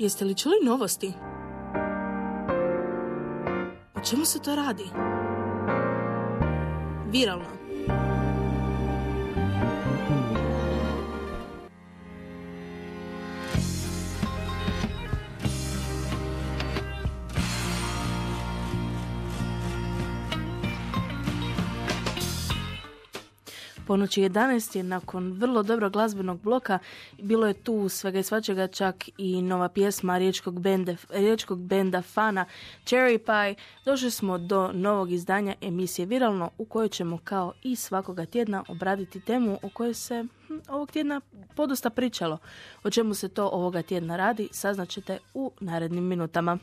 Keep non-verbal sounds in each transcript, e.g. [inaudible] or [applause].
Jeste li čuli novosti? O čemu se to radi? Viralno. Ponoći 11 je nakon vrlo dobrog glazbenog bloka bilo je tu svega i svačega čak i nova pjesma riječkog benda, riječkog benda Fana Cherry Pie. Došli smo do novog izdanja emisije Viralno u kojoj ćemo kao i svakoga tjedna obraditi temu o kojoj se hm, ovog tjedna podosta pričalo. O čemu se to ovoga tjedna radi saznaćete u narednim minutama.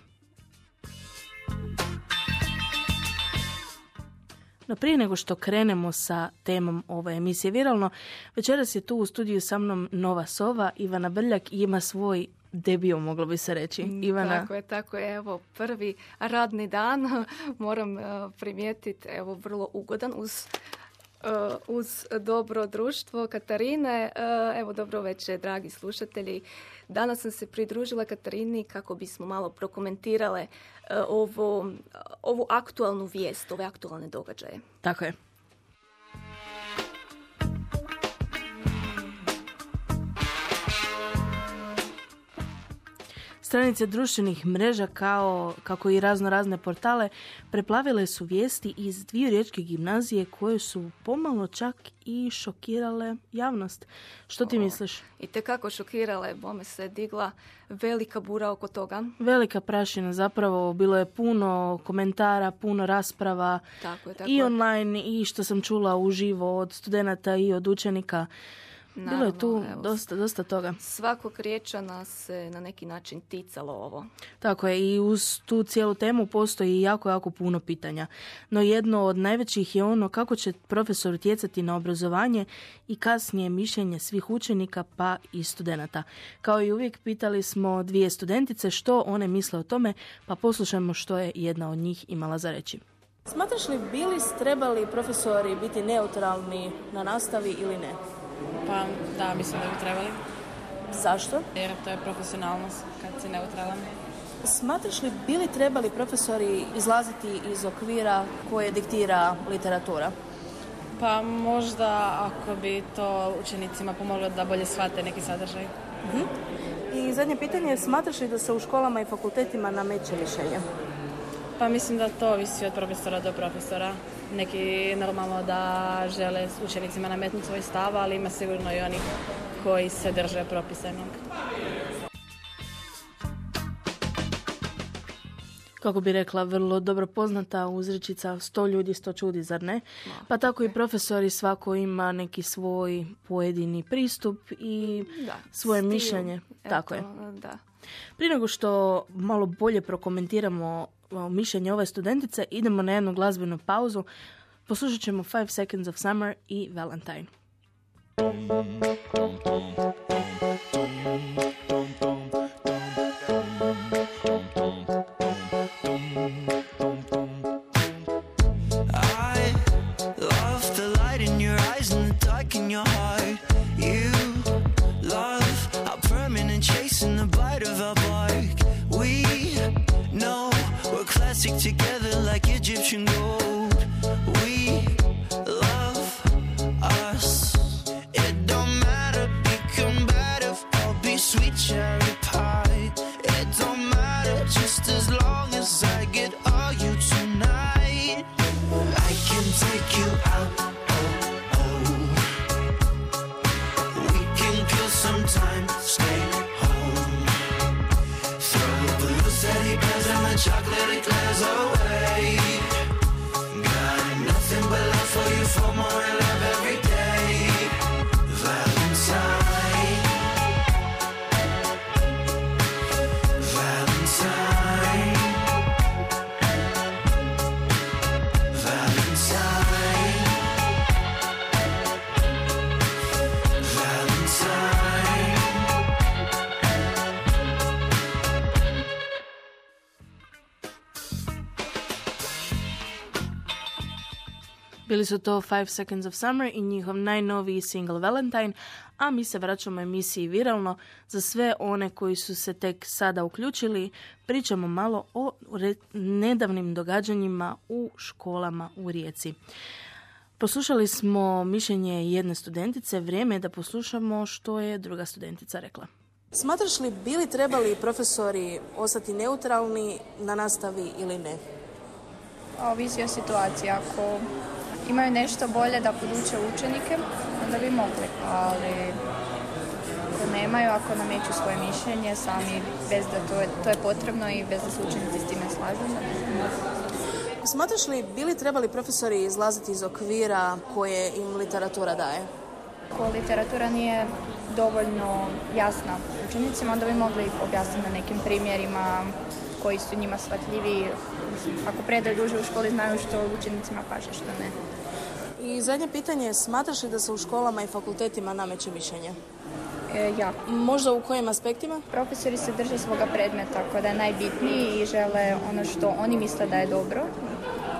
No prije nego što krenemo sa temom ove emisije Viralno, večeras je tu u studiju sa mnom Nova Sova, Ivana Brljak i ima svoj debio, moglo bi se reći. Mm, Ivana. Tako je, tako je. Evo, prvi radni dan, [laughs] moram uh, primijetiti, evo, vrlo ugodan uz uz dobro društvo Katarine. Uh, evo, dobro večer, dragi slušatelji. Danas sam se pridružila Katarini kako bismo malo prokomentirale E, ovo, ovu aktualnu vijest, ove aktualne događaje. Tako je. Stranice društvenih mreža kao kako i razno razne portale preplavile su vijesti iz dvije riječke gimnazije koje su pomalo čak i šokirale javnost. Što ti misliš? I te kako šokirale, bome se digla velika bura oko toga. Velika prašina zapravo, bilo je puno komentara, puno rasprava tako je, tako i online i što sam čula uživo od studenata i od učenika. Naravno, Bilo je tu evo, dosta, dosta toga. Svakog riječana se na neki način ticalo ovo. Tako je i uz tu cijelu temu postoji jako, jako puno pitanja. No jedno od najvećih je ono kako će profesor utjecati na obrazovanje i kasnije mišljenje svih učenika pa i studenata. Kao i uvijek pitali smo dvije studentice što one misle o tome pa poslušajmo što je jedna od njih imala za reći. Smatraš li bili trebali profesori biti neutralni na nastavi ili ne? Pa da, mislim da bi trebali. Zašto? Jer to je profesionalnost kad si neutralan. Smatraš li bili trebali profesori izlaziti iz okvira koje diktira literatura? Pa možda ako bi to učenicima pomoglo da bolje shvate neki sadržaj. uh I zadnje pitanje je, smatraš li da se u školama i fakultetima nameće mišljenje? Pa mislim da to ovisi od profesora do profesora. Neki normalno da žele učenicima nametnuti svoj stav, ali ima sigurno i onih koji se drže propisanog. kako bi rekla, vrlo dobro poznata uzrečica sto ljudi, sto čudi, zar ne? Pa tako i profesori svako ima neki svoj pojedini pristup i svoje mišljenje. tako je. Da. Prije nego što malo bolje prokomentiramo mišljenje ove studentice, idemo na jednu glazbenu pauzu. Poslušat ćemo Five Seconds of Summer i Valentine. chocolate and glares away. Bili su to Five Seconds of Summer i njihov najnoviji single Valentine, a mi se vraćamo emisiji Viralno. Za sve one koji su se tek sada uključili, pričamo malo o nedavnim događanjima u školama u Rijeci. Poslušali smo mišljenje jedne studentice, vrijeme je da poslušamo što je druga studentica rekla. Smatraš li bili trebali profesori ostati neutralni na nastavi ili ne? Ovisi o situaciji. Ako imaju nešto bolje da poduče učenike, onda bi mogli, ali ako nemaju, ako nameću svoje mišljenje sami bez da to je, to je potrebno i bez da se učenici s time slažu. Smatraš li bili trebali profesori izlaziti iz okvira koje im literatura daje? Ako literatura nije dovoljno jasna učenicima, onda bi mogli objasniti na nekim primjerima koji su njima shvatljivi. Ako predaju duže u školi, znaju što učenicima paže, što ne. I zadnje pitanje, smatraš li da se u školama i fakultetima nameće mišljenje? E, ja. Možda u kojim aspektima? Profesori se drže svoga predmeta koja je najbitniji i žele ono što oni misle da je dobro,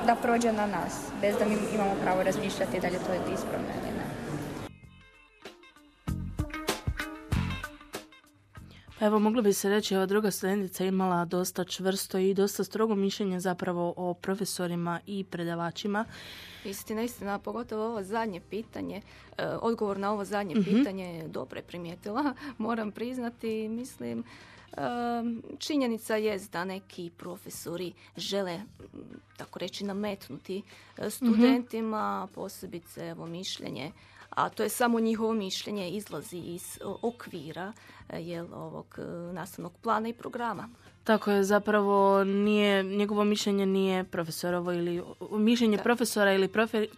da prođe na nas, bez da mi imamo pravo razmišljati da li to je ispravno ili ne. Pa evo, moglo bi se reći, ova druga studentica imala dosta čvrsto i dosta strogo mišljenje zapravo o profesorima i predavačima. Istina, istina, pogotovo ovo zadnje pitanje, e, odgovor na ovo zadnje mm pitanje je dobro je primijetila, [laughs] moram priznati, mislim, činjenica je da neki profesori žele, tako reći, nametnuti e, studentima, posebice evo, mišljenje a to je samo njihovo mišljenje izlazi iz okvira jel, ovog nastavnog plana i programa. Tako je, zapravo nije, njegovo mišljenje nije profesorovo ili mišljenje profesora ili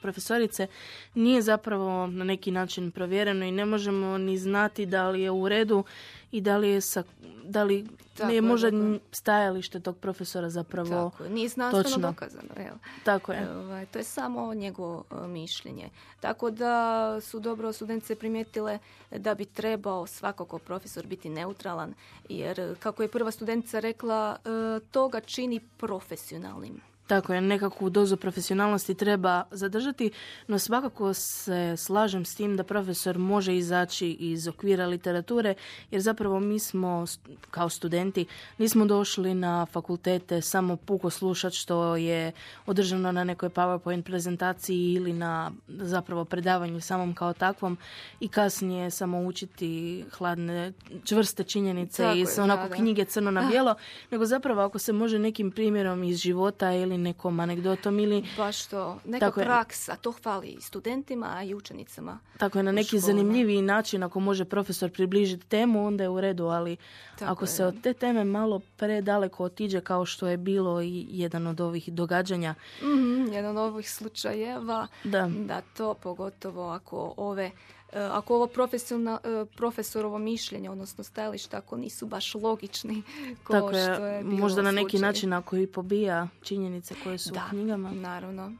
profesorice nije zapravo na neki način provjereno i ne možemo ni znati da li je u redu i da li je sa, da li tako je možda stajalište tog profesora zapravo tako Nije znanstveno dokazano. Evo. Tako je. Ovaj, to je samo njegovo e, mišljenje. Tako da su dobro studentice primijetile da bi trebao svakako profesor biti neutralan, jer kako je prva studentica rekla, e, to ga čini profesionalnim. Tako je, nekakvu dozu profesionalnosti treba zadržati, no svakako se slažem s tim da profesor može izaći iz okvira literature, jer zapravo mi smo kao studenti nismo došli na fakultete samo puko slušati što je održano na nekoj PowerPoint prezentaciji ili na zapravo predavanju samom kao takvom i kasnije samo učiti hladne, čvrste činjenice i onako knjige crno na bijelo, nego zapravo ako se može nekim primjerom iz života ili nekom anegdotom ili... Baš to, neka praksa, to hvali i studentima, a i učenicama. Tako je, na neki zanimljiviji način, ako može profesor približiti temu, onda je u redu, ali ako se od te teme malo predaleko otiđe kao što je bilo i jedan od ovih događanja. mm jedan od ovih slučajeva, da. da to pogotovo ako ove ako ovo e, profesorovo mišljenje, odnosno stajalište, ako nisu baš logični ko Tako je, što je možda na neki način ako i pobija činjenice koje su da, u knjigama. naravno.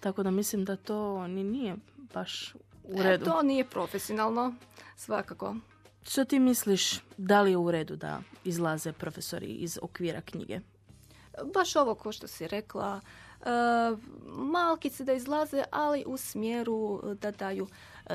Tako da mislim da to ni nije baš u e, redu. to nije profesionalno, svakako. Što ti misliš, da li je u redu da izlaze profesori iz okvira knjige? Baš ovo ko što si rekla, malkice da izlaze, ali u smjeru da daju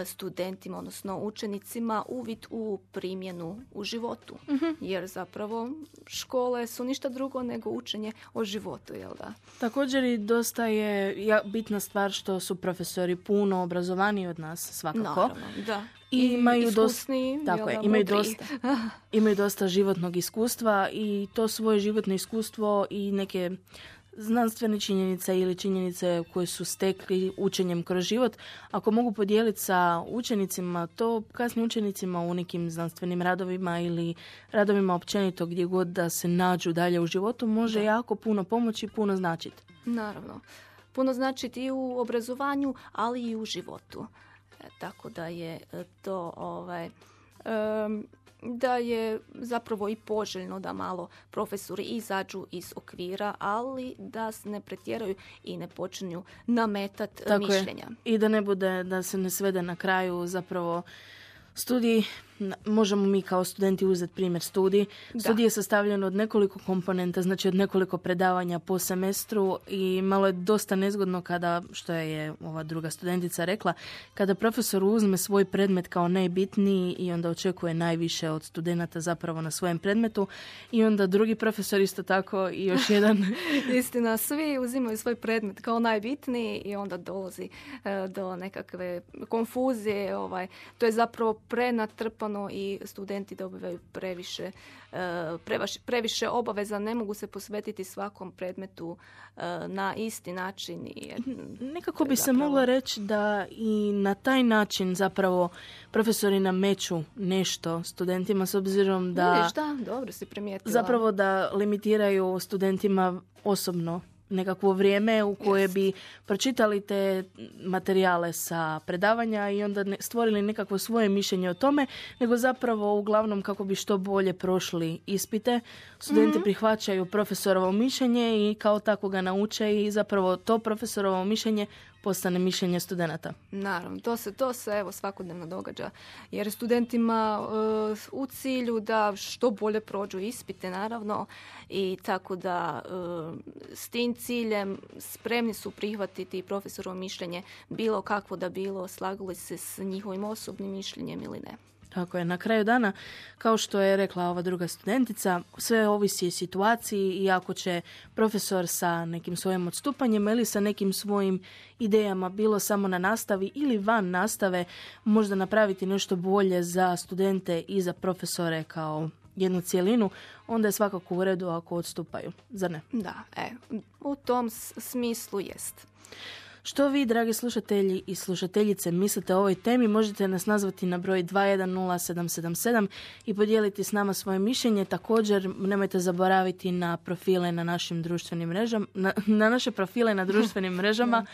studentima, odnosno učenicima uvid u primjenu u životu. Mhm. Jer zapravo škole su ništa drugo nego učenje o životu, jel da? Također i dosta je bitna stvar što su profesori puno obrazovaniji od nas svakako. Naravno, da. I, imaju dosta, tako je, imaju dosta, imaju dosta životnog iskustva i to svoje životno iskustvo i neke znanstvene činjenice ili činjenice koje su stekli učenjem kroz život, ako mogu podijeliti sa učenicima, to kasnim učenicima u nekim znanstvenim radovima ili radovima općenito gdje god da se nađu dalje u životu, može jako puno pomoći i puno značiti. Naravno. Puno značiti i u obrazovanju, ali i u životu. E, tako da je to ovaj, da je zapravo i poželjno da malo profesori izađu iz okvira, ali da se ne pretjeraju i ne počinju nametat Tako mišljenja. I da ne bude, da se ne svede na kraju zapravo studij možemo mi kao studenti uzeti primjer studij. Studij je sastavljen od nekoliko komponenta, znači od nekoliko predavanja po semestru i malo je dosta nezgodno kada, što je ova druga studentica rekla, kada profesor uzme svoj predmet kao najbitniji i onda očekuje najviše od studenata zapravo na svojem predmetu i onda drugi profesor isto tako i još [laughs] jedan. Istina, svi uzimaju svoj predmet kao najbitniji i onda dolazi e, do nekakve konfuzije. Ovaj. To je zapravo prenatrpano i studenti dobivaju previše, e, previše obaveza, ne mogu se posvetiti svakom predmetu e, na isti način. I, Nekako bi se moglo reći da i na taj način zapravo profesori nameću nešto studentima s obzirom da... Vidiš, da, dobro si primijetila. Zapravo da limitiraju studentima osobno nekakvo vrijeme u koje bi pročitali te materijale sa predavanja i onda stvorili nekakvo svoje mišljenje o tome, nego zapravo uglavnom kako bi što bolje prošli ispite. Studenti mm prihvaćaju profesorovo mišljenje i kao tako ga nauče i zapravo to profesorovo mišljenje postane mišljenje studenata. Naravno, to se, to se evo svakodnevno događa. Jer studentima uh, u cilju da što bolje prođu ispite, naravno, i tako da uh, s tim ciljem spremni su prihvatiti profesorovo mišljenje bilo kakvo da bilo, slagali se s njihovim osobnim mišljenjem ili ne. Tako je, na kraju dana, kao što je rekla ova druga studentica, sve ovisi o situaciji i ako će profesor sa nekim svojim odstupanjem ili sa nekim svojim idejama, bilo samo na nastavi ili van nastave, možda napraviti nešto bolje za studente i za profesore kao jednu cijelinu, onda je svakako u redu ako odstupaju, zar ne? Da, e, u tom smislu jest. Što vi, dragi slušatelji i slušateljice, mislite o ovoj temi, možete nas nazvati na broj 210777 i podijeliti s nama svoje mišljenje. Također, nemojte zaboraviti na profile na našim društvenim mrežama, na, na naše profile na društvenim [laughs] mrežama,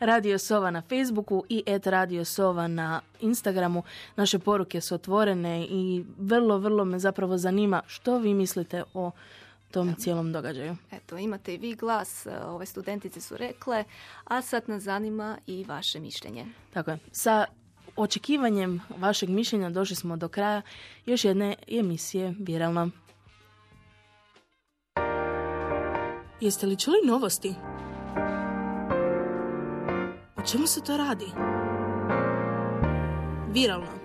Radio Sova na Facebooku i et Radio Sova na Instagramu. Naše poruke su otvorene i vrlo, vrlo me zapravo zanima što vi mislite o tom cijelom događaju. Eto, imate i vi glas, e, ove studentice su rekle, a sad nas zanima i vaše mišljenje. Tako je. Sa očekivanjem vašeg mišljenja došli smo do kraja još jedne emisije Viralno. Jeste li čuli novosti? O čemu se to radi? Viralno